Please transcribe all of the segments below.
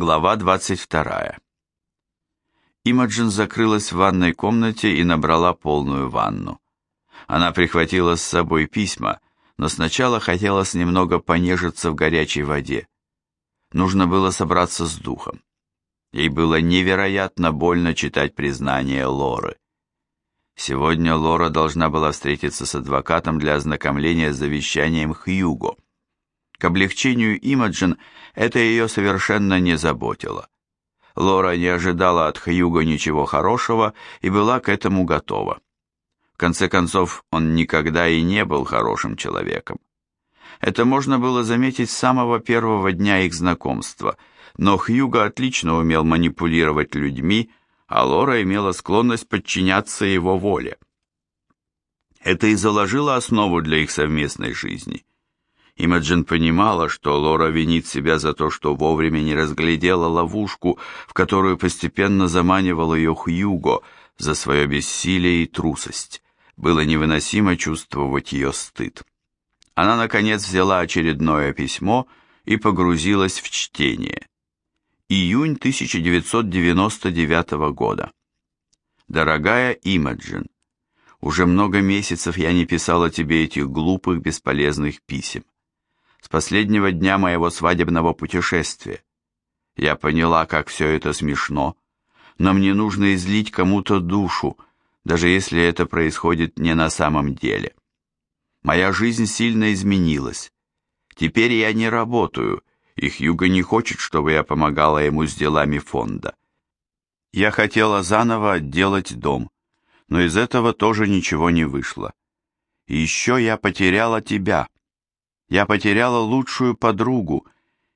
Глава 22. Имаджин закрылась в ванной комнате и набрала полную ванну. Она прихватила с собой письма, но сначала хотелось немного понежиться в горячей воде. Нужно было собраться с духом. Ей было невероятно больно читать признание Лоры. Сегодня Лора должна была встретиться с адвокатом для ознакомления с завещанием Хьюго. К облегчению Имаджин это ее совершенно не заботило. Лора не ожидала от Хьюго ничего хорошего и была к этому готова. В конце концов, он никогда и не был хорошим человеком. Это можно было заметить с самого первого дня их знакомства, но Хьюго отлично умел манипулировать людьми, а Лора имела склонность подчиняться его воле. Это и заложило основу для их совместной жизни. Имаджин понимала, что Лора винит себя за то, что вовремя не разглядела ловушку, в которую постепенно заманивал ее Хьюго за свое бессилие и трусость. Было невыносимо чувствовать ее стыд. Она, наконец, взяла очередное письмо и погрузилась в чтение. Июнь 1999 года. Дорогая Имаджин, уже много месяцев я не писала тебе этих глупых, бесполезных писем с последнего дня моего свадебного путешествия. Я поняла, как все это смешно, но мне нужно излить кому-то душу, даже если это происходит не на самом деле. Моя жизнь сильно изменилась. Теперь я не работаю, и Хьюго не хочет, чтобы я помогала ему с делами фонда. Я хотела заново отделать дом, но из этого тоже ничего не вышло. И еще я потеряла тебя, я потеряла лучшую подругу,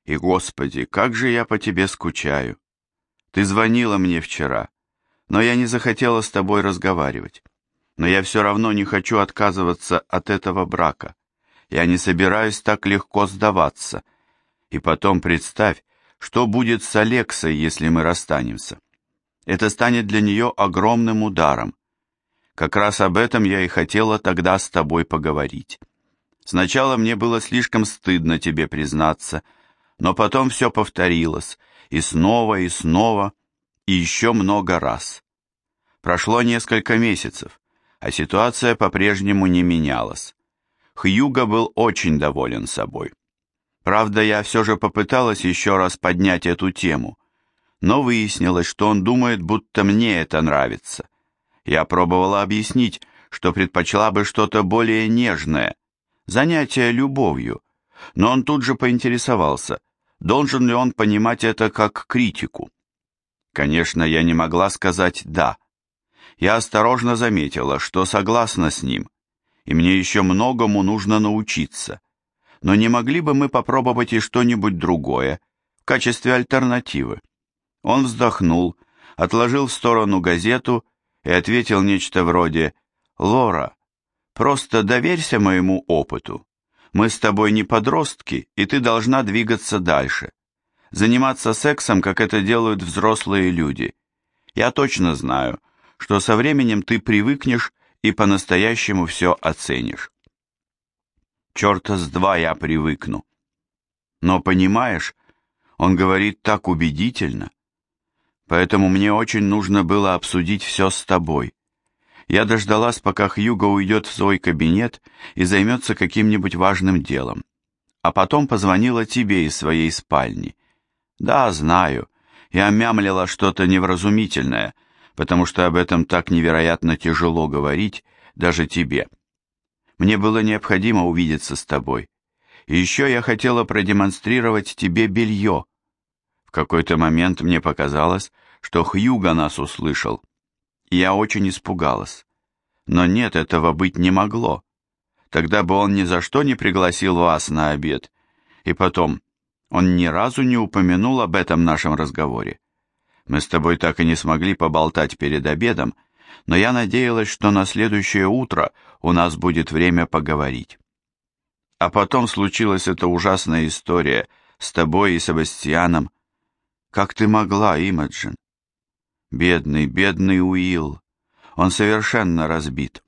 и, Господи, как же я по тебе скучаю. Ты звонила мне вчера, но я не захотела с тобой разговаривать. Но я все равно не хочу отказываться от этого брака. Я не собираюсь так легко сдаваться. И потом представь, что будет с Алексой, если мы расстанемся. Это станет для нее огромным ударом. Как раз об этом я и хотела тогда с тобой поговорить. Сначала мне было слишком стыдно тебе признаться, но потом все повторилось, и снова, и снова, и еще много раз. Прошло несколько месяцев, а ситуация по-прежнему не менялась. Хьюго был очень доволен собой. Правда, я все же попыталась еще раз поднять эту тему, но выяснилось, что он думает, будто мне это нравится. Я пробовала объяснить, что предпочла бы что-то более нежное, занятие любовью, но он тут же поинтересовался, должен ли он понимать это как критику. Конечно, я не могла сказать «да». Я осторожно заметила, что согласна с ним, и мне еще многому нужно научиться. Но не могли бы мы попробовать и что-нибудь другое, в качестве альтернативы? Он вздохнул, отложил в сторону газету и ответил нечто вроде «Лора, Просто доверься моему опыту. Мы с тобой не подростки, и ты должна двигаться дальше. Заниматься сексом, как это делают взрослые люди. Я точно знаю, что со временем ты привыкнешь и по-настоящему все оценишь. Черта с два я привыкну. Но понимаешь, он говорит так убедительно. Поэтому мне очень нужно было обсудить все с тобой. Я дождалась, пока Хьюго уйдет в свой кабинет и займется каким-нибудь важным делом. А потом позвонила тебе из своей спальни. Да, знаю. Я мямлила что-то невразумительное, потому что об этом так невероятно тяжело говорить даже тебе. Мне было необходимо увидеться с тобой. И еще я хотела продемонстрировать тебе белье. В какой-то момент мне показалось, что Хьюго нас услышал я очень испугалась. Но нет, этого быть не могло. Тогда бы он ни за что не пригласил вас на обед. И потом, он ни разу не упомянул об этом нашем разговоре. Мы с тобой так и не смогли поболтать перед обедом, но я надеялась, что на следующее утро у нас будет время поговорить. А потом случилась эта ужасная история с тобой и Себастьяном. Как ты могла, Имаджин? Бедный, бедный Уилл. Он совершенно разбит.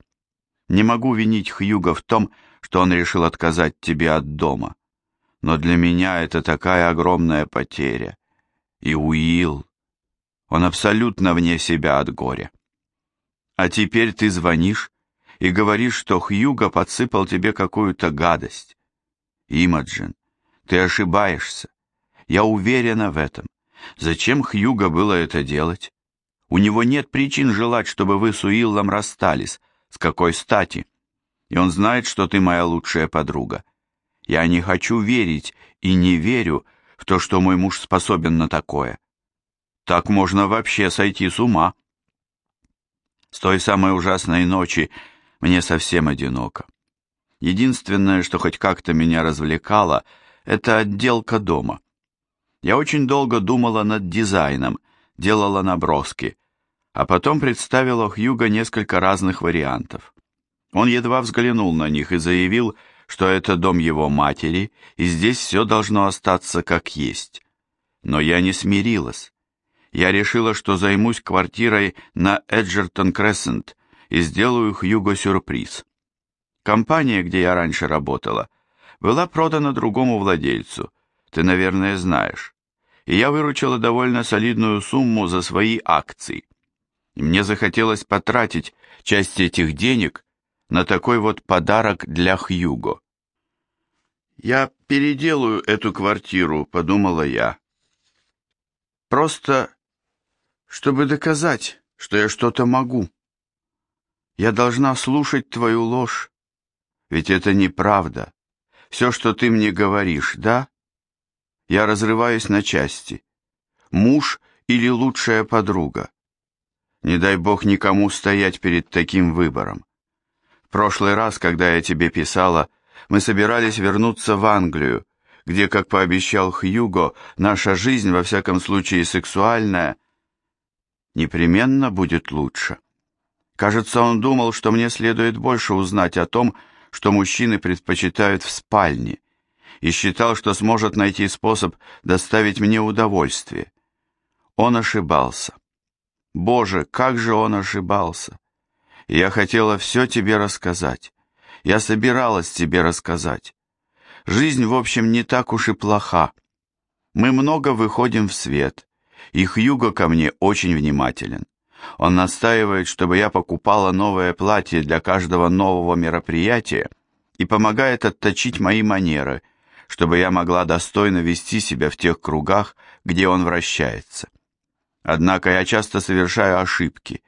Не могу винить Хьюга в том, что он решил отказать тебе от дома. Но для меня это такая огромная потеря. И Уилл, он абсолютно вне себя от горя. А теперь ты звонишь и говоришь, что Хьюго подсыпал тебе какую-то гадость. Имаджин, ты ошибаешься. Я уверена в этом. Зачем Хьюго было это делать? У него нет причин желать, чтобы вы с Уиллом расстались. С какой стати? И он знает, что ты моя лучшая подруга. Я не хочу верить и не верю в то, что мой муж способен на такое. Так можно вообще сойти с ума. С той самой ужасной ночи мне совсем одиноко. Единственное, что хоть как-то меня развлекало, это отделка дома. Я очень долго думала над дизайном, делала наброски, а потом представила Хьюго несколько разных вариантов. Он едва взглянул на них и заявил, что это дом его матери, и здесь все должно остаться как есть. Но я не смирилась. Я решила, что займусь квартирой на Эджертон Крессент и сделаю Хьюго сюрприз. Компания, где я раньше работала, была продана другому владельцу, ты, наверное, знаешь. И я выручила довольно солидную сумму за свои акции. И мне захотелось потратить часть этих денег на такой вот подарок для Хьюго. «Я переделаю эту квартиру», — подумала я. «Просто, чтобы доказать, что я что-то могу. Я должна слушать твою ложь, ведь это неправда. Все, что ты мне говоришь, да? Я разрываюсь на части. Муж или лучшая подруга? Не дай бог никому стоять перед таким выбором. В прошлый раз, когда я тебе писала, мы собирались вернуться в Англию, где, как пообещал Хьюго, наша жизнь, во всяком случае сексуальная, непременно будет лучше. Кажется, он думал, что мне следует больше узнать о том, что мужчины предпочитают в спальне, и считал, что сможет найти способ доставить мне удовольствие. Он ошибался. Боже, как же он ошибался! Я хотела все тебе рассказать. Я собиралась тебе рассказать. Жизнь, в общем, не так уж и плоха. Мы много выходим в свет, и Хьюго ко мне очень внимателен. Он настаивает, чтобы я покупала новое платье для каждого нового мероприятия и помогает отточить мои манеры, чтобы я могла достойно вести себя в тех кругах, где он вращается. Однако я часто совершаю ошибки,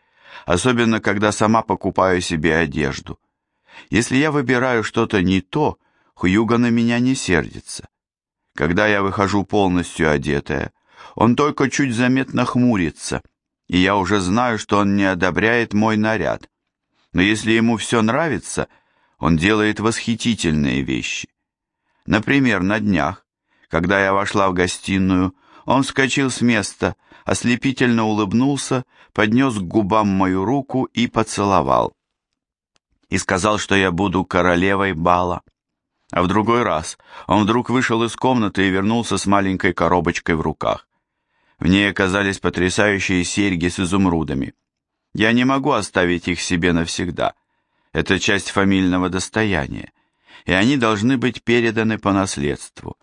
особенно когда сама покупаю себе одежду. Если я выбираю что-то не то, Хьюго на меня не сердится. Когда я выхожу полностью одетая, он только чуть заметно хмурится – и я уже знаю, что он не одобряет мой наряд. Но если ему все нравится, он делает восхитительные вещи. Например, на днях, когда я вошла в гостиную, он вскочил с места, ослепительно улыбнулся, поднес к губам мою руку и поцеловал. И сказал, что я буду королевой бала. А в другой раз он вдруг вышел из комнаты и вернулся с маленькой коробочкой в руках. В ней оказались потрясающие серьги с изумрудами. Я не могу оставить их себе навсегда. Это часть фамильного достояния, и они должны быть переданы по наследству.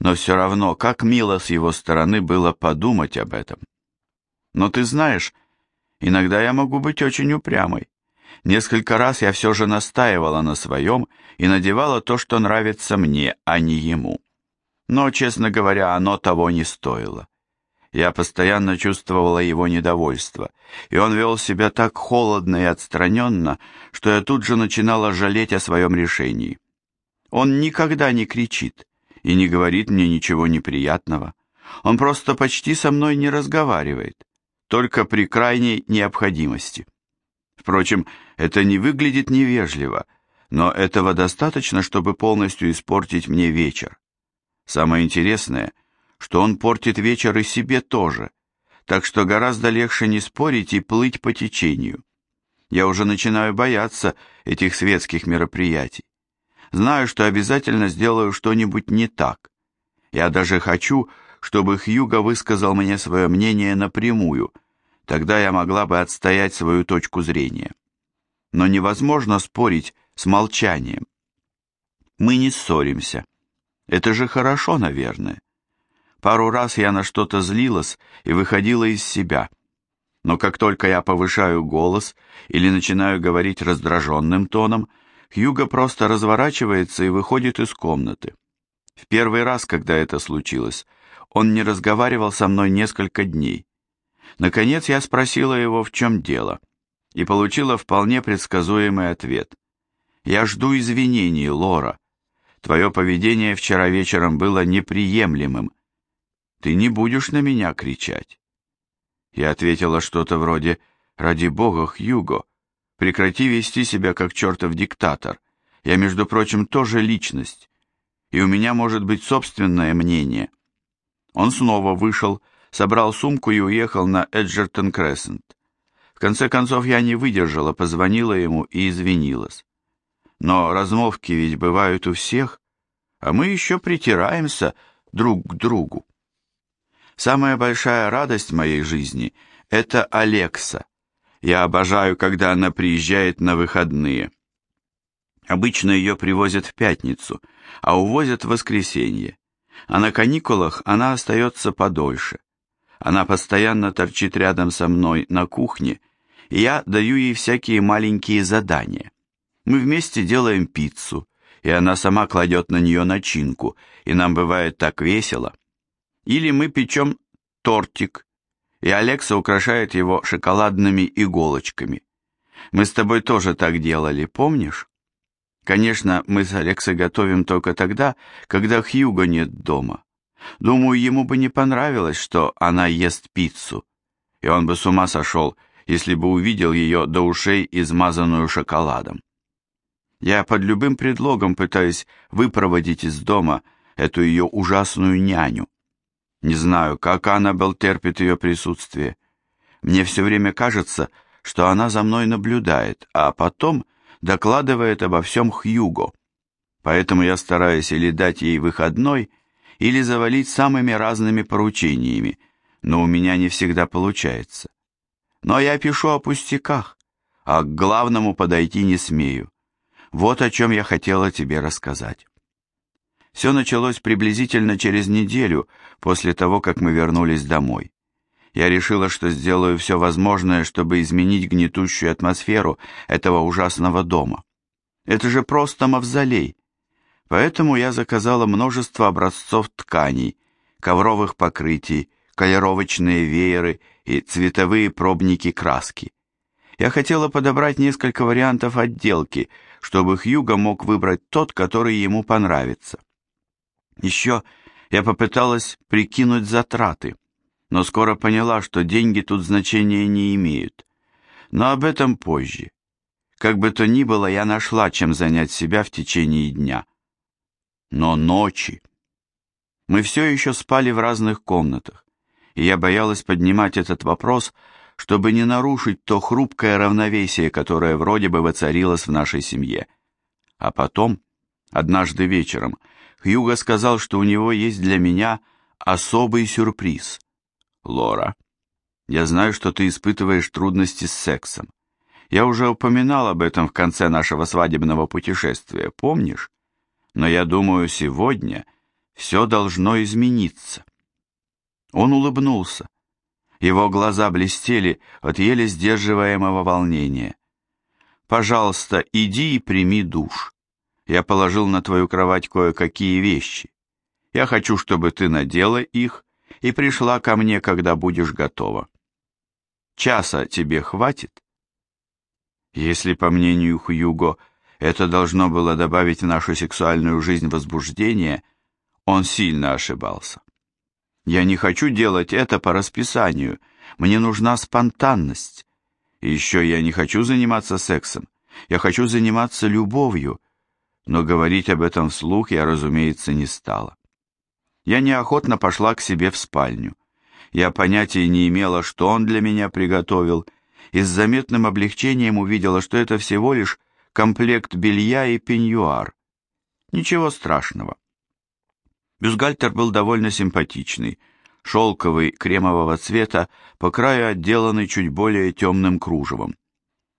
Но все равно, как мило с его стороны было подумать об этом. Но ты знаешь, иногда я могу быть очень упрямой. Несколько раз я все же настаивала на своем и надевала то, что нравится мне, а не ему. Но, честно говоря, оно того не стоило. Я постоянно чувствовала его недовольство, и он вел себя так холодно и отстраненно, что я тут же начинала жалеть о своем решении. Он никогда не кричит и не говорит мне ничего неприятного. Он просто почти со мной не разговаривает, только при крайней необходимости. Впрочем, это не выглядит невежливо, но этого достаточно, чтобы полностью испортить мне вечер. Самое интересное, что он портит вечер и себе тоже, так что гораздо легче не спорить и плыть по течению. Я уже начинаю бояться этих светских мероприятий. Знаю, что обязательно сделаю что-нибудь не так. Я даже хочу, чтобы Хьюго высказал мне свое мнение напрямую, тогда я могла бы отстоять свою точку зрения. Но невозможно спорить с молчанием. Мы не ссоримся. Это же хорошо, наверное. Пару раз я на что-то злилась и выходила из себя. Но как только я повышаю голос или начинаю говорить раздраженным тоном, Хьюго просто разворачивается и выходит из комнаты. В первый раз, когда это случилось, он не разговаривал со мной несколько дней. Наконец я спросила его, в чем дело, и получила вполне предсказуемый ответ. «Я жду извинений, Лора. Твое поведение вчера вечером было неприемлемым. Ты не будешь на меня кричать». Я ответила что-то вроде «Ради бога, Хьюго, прекрати вести себя как чертов диктатор. Я, между прочим, тоже личность, и у меня может быть собственное мнение». Он снова вышел, собрал сумку и уехал на Эджертон Крессент. В конце концов я не выдержала, позвонила ему и извинилась. Но размолвки ведь бывают у всех, а мы еще притираемся друг к другу. Самая большая радость моей жизни – это Алекса. Я обожаю, когда она приезжает на выходные. Обычно ее привозят в пятницу, а увозят в воскресенье. А на каникулах она остается подольше. Она постоянно торчит рядом со мной на кухне, и я даю ей всякие маленькие задания. Мы вместе делаем пиццу, и она сама кладет на нее начинку, и нам бывает так весело. Или мы печем тортик, и Алекса украшает его шоколадными иголочками. Мы с тобой тоже так делали, помнишь? Конечно, мы с Алексой готовим только тогда, когда Хьюго нет дома. Думаю, ему бы не понравилось, что она ест пиццу. И он бы с ума сошел, если бы увидел ее до ушей измазанную шоколадом. Я под любым предлогом пытаюсь выпроводить из дома эту ее ужасную няню. Не знаю, как Аннабелл терпит ее присутствие. Мне все время кажется, что она за мной наблюдает, а потом докладывает обо всем Хьюго. Поэтому я стараюсь или дать ей выходной, или завалить самыми разными поручениями, но у меня не всегда получается. Но я пишу о пустяках, а к главному подойти не смею. Вот о чем я хотела тебе рассказать. Все началось приблизительно через неделю после того, как мы вернулись домой. Я решила, что сделаю все возможное, чтобы изменить гнетущую атмосферу этого ужасного дома. Это же просто мавзолей, Поэтому я заказала множество образцов тканей, ковровых покрытий, колеровочные вееры и цветовые пробники краски. Я хотела подобрать несколько вариантов отделки, чтобы Хьюго мог выбрать тот, который ему понравится. Еще я попыталась прикинуть затраты, но скоро поняла, что деньги тут значения не имеют. Но об этом позже. Как бы то ни было, я нашла, чем занять себя в течение дня но ночи. Мы все еще спали в разных комнатах, и я боялась поднимать этот вопрос, чтобы не нарушить то хрупкое равновесие, которое вроде бы воцарилось в нашей семье. А потом, однажды вечером, Хьюго сказал, что у него есть для меня особый сюрприз. Лора, я знаю, что ты испытываешь трудности с сексом. Я уже упоминал об этом в конце нашего свадебного путешествия, помнишь? но я думаю, сегодня все должно измениться. Он улыбнулся. Его глаза блестели от еле сдерживаемого волнения. «Пожалуйста, иди и прими душ. Я положил на твою кровать кое-какие вещи. Я хочу, чтобы ты надела их и пришла ко мне, когда будешь готова. Часа тебе хватит?» Если, по мнению Хьюго, это должно было добавить в нашу сексуальную жизнь возбуждение, он сильно ошибался. Я не хочу делать это по расписанию, мне нужна спонтанность. И еще я не хочу заниматься сексом, я хочу заниматься любовью, но говорить об этом вслух я, разумеется, не стала. Я неохотно пошла к себе в спальню. Я понятия не имела, что он для меня приготовил, и с заметным облегчением увидела, что это всего лишь комплект белья и пеньюар. Ничего страшного. Бюстгальтер был довольно симпатичный, шелковый, кремового цвета, по краю отделанный чуть более темным кружевом.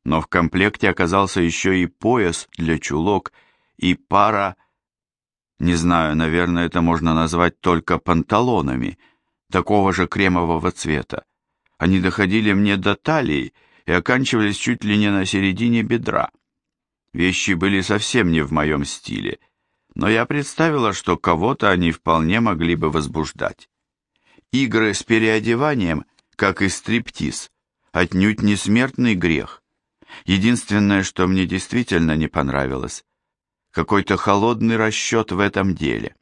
Но в комплекте оказался еще и пояс для чулок и пара... Не знаю, наверное, это можно назвать только панталонами, такого же кремового цвета. Они доходили мне до талии и оканчивались чуть ли не на середине бедра. Вещи были совсем не в моем стиле, но я представила, что кого-то они вполне могли бы возбуждать. Игры с переодеванием, как и стриптиз, отнюдь не смертный грех. Единственное, что мне действительно не понравилось, какой-то холодный расчет в этом деле.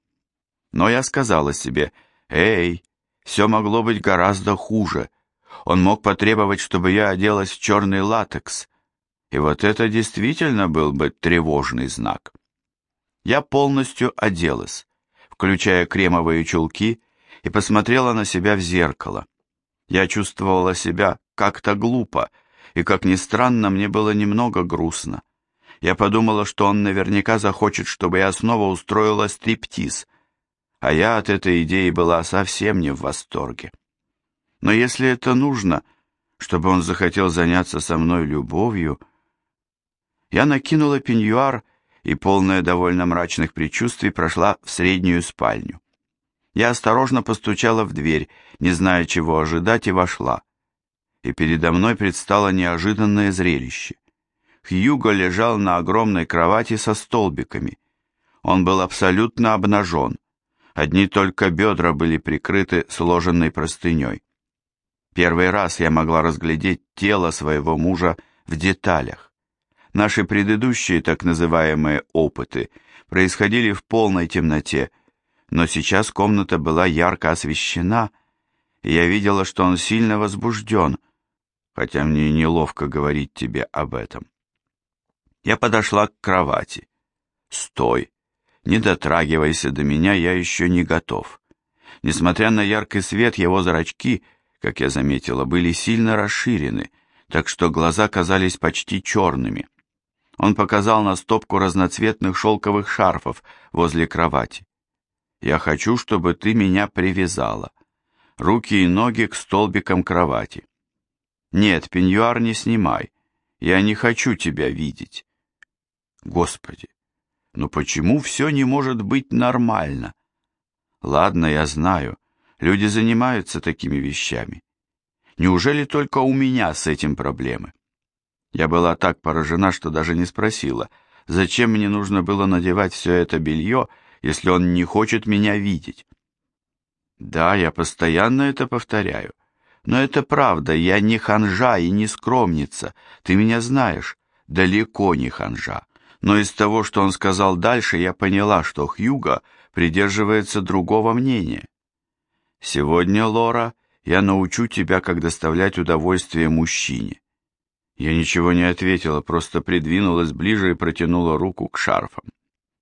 Но я сказала себе, «Эй, все могло быть гораздо хуже. Он мог потребовать, чтобы я оделась в черный латекс, и вот это действительно был бы тревожный знак. Я полностью оделась, включая кремовые чулки, и посмотрела на себя в зеркало. Я чувствовала себя как-то глупо, и, как ни странно, мне было немного грустно. Я подумала, что он наверняка захочет, чтобы я снова устроила стриптиз, а я от этой идеи была совсем не в восторге. Но если это нужно, чтобы он захотел заняться со мной любовью, я накинула пеньюар и, полная довольно мрачных предчувствий, прошла в среднюю спальню. Я осторожно постучала в дверь, не зная, чего ожидать, и вошла. И передо мной предстало неожиданное зрелище. Хьюго лежал на огромной кровати со столбиками. Он был абсолютно обнажен. Одни только бедра были прикрыты сложенной простыней. Первый раз я могла разглядеть тело своего мужа в деталях. Наши предыдущие так называемые опыты происходили в полной темноте, но сейчас комната была ярко освещена, и я видела, что он сильно возбужден, хотя мне неловко говорить тебе об этом. Я подошла к кровати. «Стой! Не дотрагивайся до меня, я еще не готов». Несмотря на яркий свет, его зрачки, как я заметила, были сильно расширены, так что глаза казались почти черными. Он показал на стопку разноцветных шелковых шарфов возле кровати. «Я хочу, чтобы ты меня привязала. Руки и ноги к столбикам кровати. Нет, пеньюар не снимай. Я не хочу тебя видеть». Господи, ну почему все не может быть нормально? Ладно, я знаю, люди занимаются такими вещами. Неужели только у меня с этим проблемы? Я была так поражена, что даже не спросила, зачем мне нужно было надевать все это белье, если он не хочет меня видеть. Да, я постоянно это повторяю. Но это правда, я не ханжа и не скромница, ты меня знаешь, далеко не ханжа. Но из того, что он сказал дальше, я поняла, что Хьюга придерживается другого мнения. Сегодня, Лора, я научу тебя, как доставлять удовольствие мужчине. Я ничего не ответила, просто придвинулась ближе и протянула руку к шарфам.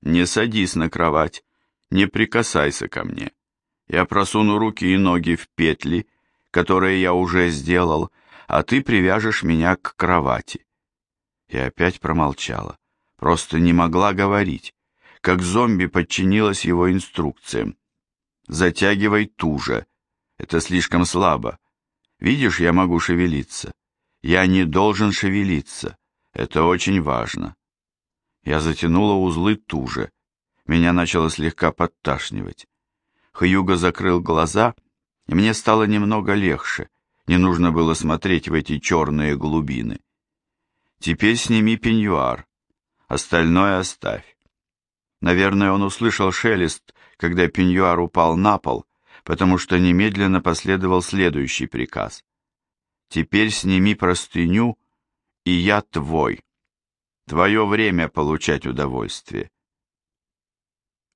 «Не садись на кровать, не прикасайся ко мне. Я просуну руки и ноги в петли, которые я уже сделал, а ты привяжешь меня к кровати». И опять промолчала, просто не могла говорить, как зомби подчинилась его инструкциям. «Затягивай туже, это слишком слабо. Видишь, я могу шевелиться». Я не должен шевелиться. Это очень важно. Я затянула узлы туже. Меня начало слегка подташнивать. Хьюго закрыл глаза, и мне стало немного легче. Не нужно было смотреть в эти черные глубины. Теперь сними пеньюар. Остальное оставь. Наверное, он услышал шелест, когда пеньюар упал на пол, потому что немедленно последовал следующий приказ. Теперь сними простыню, и я твой. Твое время получать удовольствие.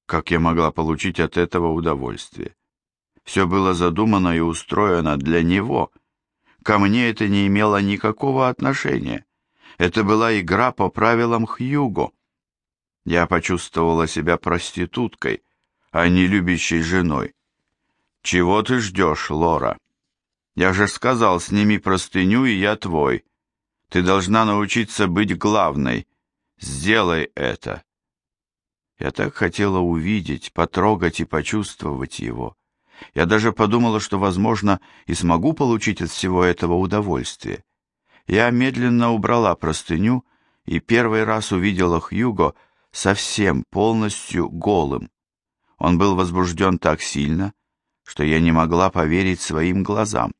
Как я могла получить от этого удовольствие? Все было задумано и устроено для него. Ко мне это не имело никакого отношения. Это была игра по правилам Хьюго. Я почувствовала себя проституткой, а не любящей женой. Чего ты ждешь, Лора? Я же сказал, сними простыню, и я твой. Ты должна научиться быть главной. Сделай это. Я так хотела увидеть, потрогать и почувствовать его. Я даже подумала, что, возможно, и смогу получить от всего этого удовольствие. Я медленно убрала простыню и первый раз увидела Хьюго совсем полностью голым. Он был возбужден так сильно, что я не могла поверить своим глазам.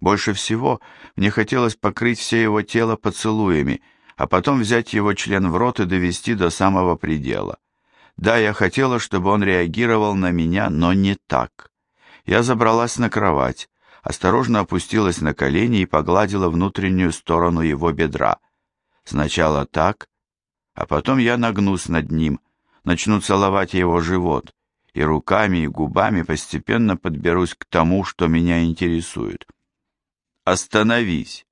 Больше всего мне хотелось покрыть все его тело поцелуями, а потом взять его член в рот и довести до самого предела. Да, я хотела, чтобы он реагировал на меня, но не так. Я забралась на кровать, осторожно опустилась на колени и погладила внутреннюю сторону его бедра. Сначала так, а потом я нагнусь над ним, начну целовать его живот, и руками и губами постепенно подберусь к тому, что меня интересует. Остановись.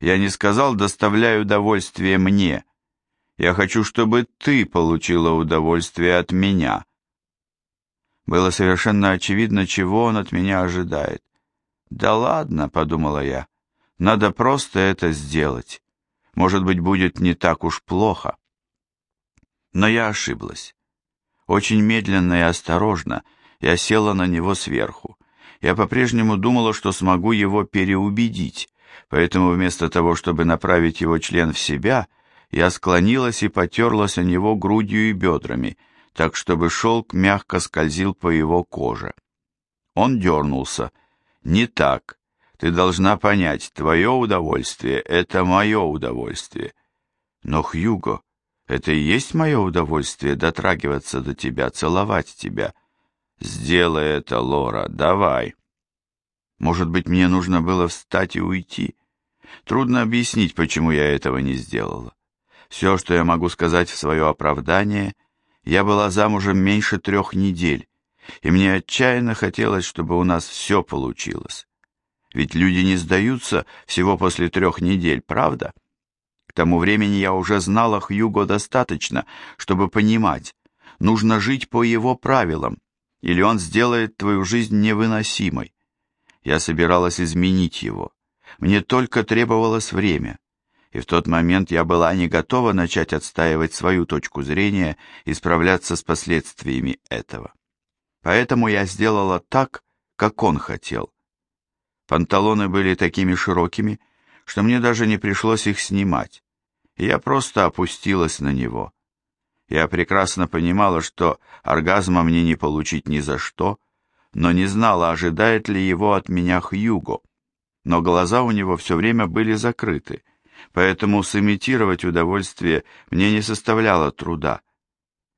Я не сказал «доставляй удовольствие мне». Я хочу, чтобы ты получила удовольствие от меня. Было совершенно очевидно, чего он от меня ожидает. «Да ладно», — подумала я, — «надо просто это сделать. Может быть, будет не так уж плохо». Но я ошиблась. Очень медленно и осторожно я села на него сверху. Я по-прежнему думала, что смогу его переубедить, поэтому вместо того, чтобы направить его член в себя, я склонилась и потерлась о него грудью и бедрами, так чтобы шелк мягко скользил по его коже. Он дернулся. «Не так. Ты должна понять, твое удовольствие — это мое удовольствие». «Но, Хьюго, это и есть мое удовольствие дотрагиваться до тебя, целовать тебя». «Сделай это, Лора, давай». Может быть, мне нужно было встать и уйти. Трудно объяснить, почему я этого не сделала. Все, что я могу сказать в свое оправдание, я была замужем меньше трех недель, и мне отчаянно хотелось, чтобы у нас все получилось. Ведь люди не сдаются всего после трех недель, правда? К тому времени я уже знала Хьюго достаточно, чтобы понимать, нужно жить по его правилам, или он сделает твою жизнь невыносимой. Я собиралась изменить его. Мне только требовалось время. И в тот момент я была не готова начать отстаивать свою точку зрения и справляться с последствиями этого. Поэтому я сделала так, как он хотел. Панталоны были такими широкими, что мне даже не пришлось их снимать. Я просто опустилась на него. Я прекрасно понимала, что оргазма мне не получить ни за что, но не знала, ожидает ли его от меня Хьюго. Но глаза у него все время были закрыты, поэтому сымитировать удовольствие мне не составляло труда.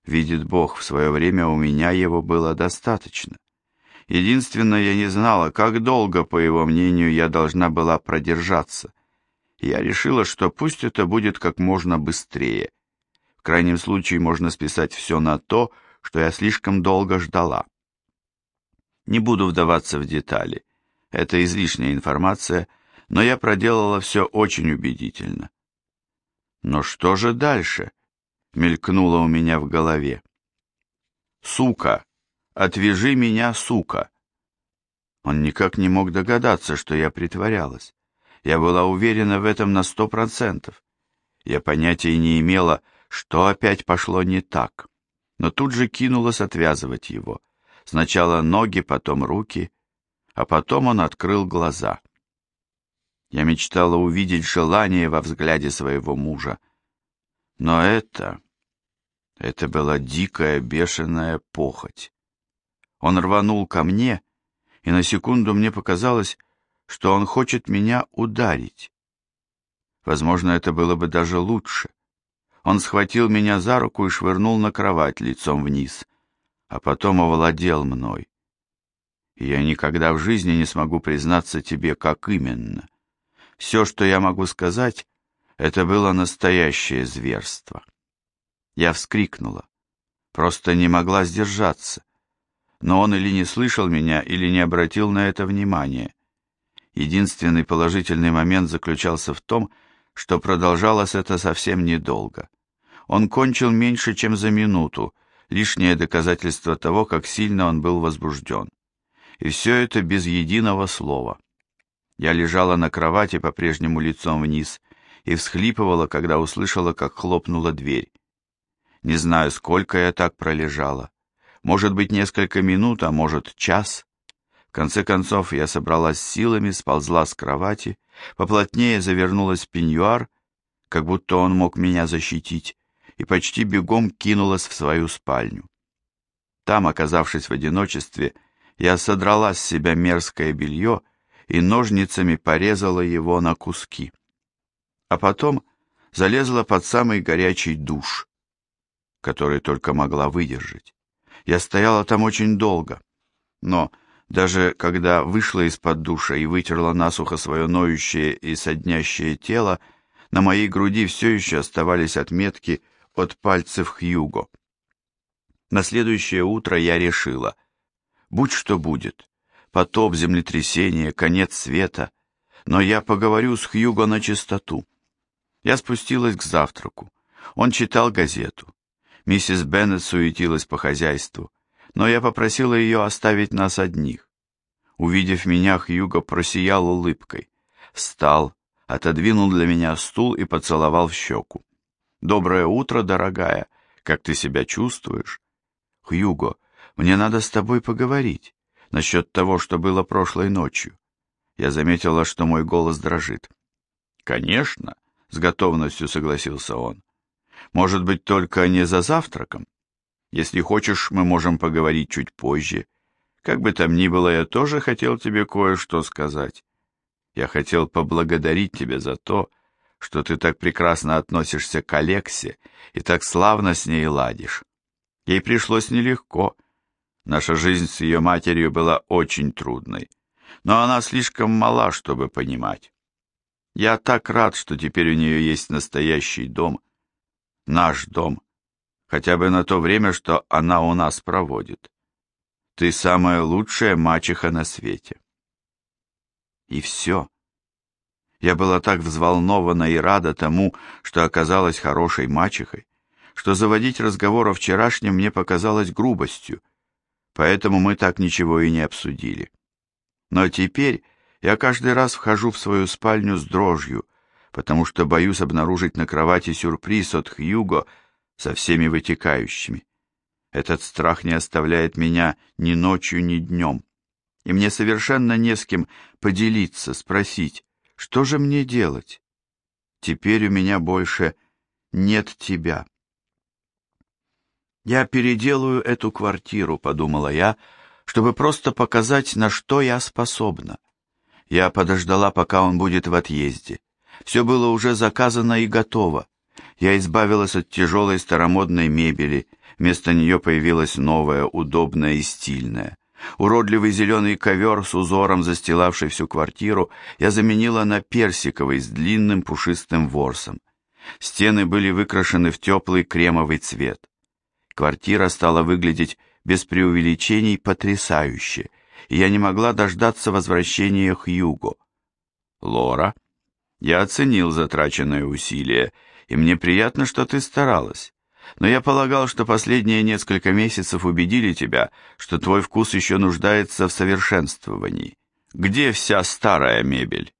Видит Бог, в свое время у меня его было достаточно. Единственное, я не знала, как долго, по его мнению, я должна была продержаться. Я решила, что пусть это будет как можно быстрее. В крайнем случае можно списать все на то, что я слишком долго ждала. Не буду вдаваться в детали. Это излишняя информация, но я проделала все очень убедительно. Но что же дальше? Мелькнуло у меня в голове. Сука! Отвяжи меня, сука! Он никак не мог догадаться, что я притворялась. Я была уверена в этом на сто процентов. Я понятия не имела, что опять пошло не так, но тут же кинулась отвязывать его. Сначала ноги, потом руки, а потом он открыл глаза. Я мечтала увидеть желание во взгляде своего мужа, но это... Это была дикая, бешеная похоть. Он рванул ко мне, и на секунду мне показалось, что он хочет меня ударить. Возможно, это было бы даже лучше. Он схватил меня за руку и швырнул на кровать лицом вниз, а потом овладел мной. И я никогда в жизни не смогу признаться тебе, как именно. Все, что я могу сказать, это было настоящее зверство. Я вскрикнула, просто не могла сдержаться. Но он или не слышал меня, или не обратил на это внимания. Единственный положительный момент заключался в том, что продолжалось это совсем недолго. Он кончил меньше, чем за минуту, лишнее доказательство того, как сильно он был возбужден. И все это без единого слова. Я лежала на кровати по-прежнему лицом вниз и всхлипывала, когда услышала, как хлопнула дверь. Не знаю, сколько я так пролежала. Может быть, несколько минут, а может, час. В конце концов, я собралась силами, сползла с кровати, поплотнее завернулась в пеньюар, как будто он мог меня защитить, и почти бегом кинулась в свою спальню. Там, оказавшись в одиночестве, я содрала с себя мерзкое белье и ножницами порезала его на куски. А потом залезла под самый горячий душ, который только могла выдержать. Я стояла там очень долго, но даже когда вышла из-под душа и вытерла насухо свое ноющее и соднящее тело, на моей груди все еще оставались отметки от пальцев Хьюго. На следующее утро я решила, будь что будет, потоп, землетрясение, конец света, но я поговорю с Хьюго на чистоту. Я спустилась к завтраку. Он читал газету. Миссис Беннет суетилась по хозяйству, но я попросила ее оставить нас одних. Увидев меня, Хьюго просиял улыбкой. Встал, отодвинул для меня стул и поцеловал в щеку. «Доброе утро, дорогая. Как ты себя чувствуешь?» «Хьюго, мне надо с тобой поговорить насчет того, что было прошлой ночью». Я заметила, что мой голос дрожит. «Конечно», — с готовностью согласился он. «Может быть, только не за завтраком? Если хочешь, мы можем поговорить чуть позже. Как бы там ни было, я тоже хотел тебе кое-что сказать. Я хотел поблагодарить тебя за то, что ты так прекрасно относишься к Алексе и так славно с ней ладишь. Ей пришлось нелегко. Наша жизнь с ее матерью была очень трудной, но она слишком мала, чтобы понимать. Я так рад, что теперь у нее есть настоящий дом, наш дом, хотя бы на то время, что она у нас проводит. Ты самая лучшая мачеха на свете. И все. Я была так взволнована и рада тому, что оказалась хорошей мачехой, что заводить разговор о вчерашнем мне показалось грубостью, поэтому мы так ничего и не обсудили. Но теперь я каждый раз вхожу в свою спальню с дрожью, потому что боюсь обнаружить на кровати сюрприз от Хьюго со всеми вытекающими. Этот страх не оставляет меня ни ночью, ни днем. И мне совершенно не с кем поделиться, спросить, что же мне делать? Теперь у меня больше нет тебя. Я переделаю эту квартиру, подумала я, чтобы просто показать, на что я способна. Я подождала, пока он будет в отъезде. Все было уже заказано и готово. Я избавилась от тяжелой старомодной мебели, Вместо нее появилась новая, удобная и стильная. Уродливый зеленый ковер с узором, застилавший всю квартиру, я заменила на персиковый с длинным пушистым ворсом. Стены были выкрашены в теплый кремовый цвет. Квартира стала выглядеть без преувеличений потрясающе, и я не могла дождаться возвращения Хьюго. «Лора, я оценил затраченное усилие, и мне приятно, что ты старалась но я полагал, что последние несколько месяцев убедили тебя, что твой вкус еще нуждается в совершенствовании. Где вся старая мебель?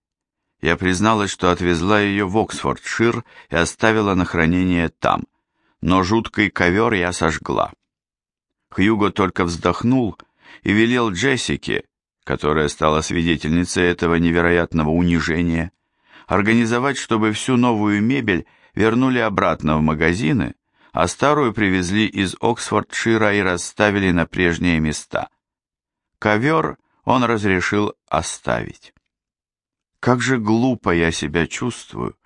Я призналась, что отвезла ее в Оксфордшир и оставила на хранение там, но жуткий ковер я сожгла. Хьюго только вздохнул и велел Джессике, которая стала свидетельницей этого невероятного унижения, организовать, чтобы всю новую мебель вернули обратно в магазины, а старую привезли из Оксфордшира и расставили на прежние места. Ковер он разрешил оставить. Как же глупо я себя чувствую,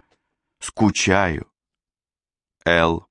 скучаю. Эл.